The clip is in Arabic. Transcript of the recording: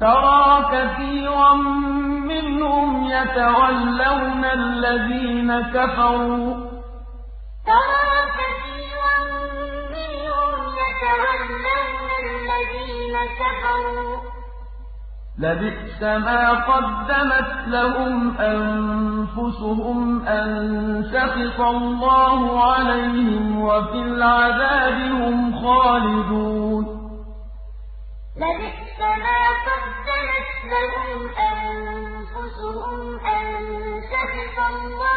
تَرَىٰ كَثِيرًا مِّنْهُمْ يَتَوَلَّوْنَ الَّذِينَ كَفَرُوا ۚ. لَبِئْسَ مَا قَدَّمَتْ لَهُمْ أَنفُسُهُمْ أَن سَخِطَ اللَّهُ عَلَيْهِمْ وَفِي الْعَذَابِ هُمْ خَالِدُونَ. لَبِئْسَ مَا لَهُمْ أَنفُسُهُمْ أَن سَخِطَ اللَّهُ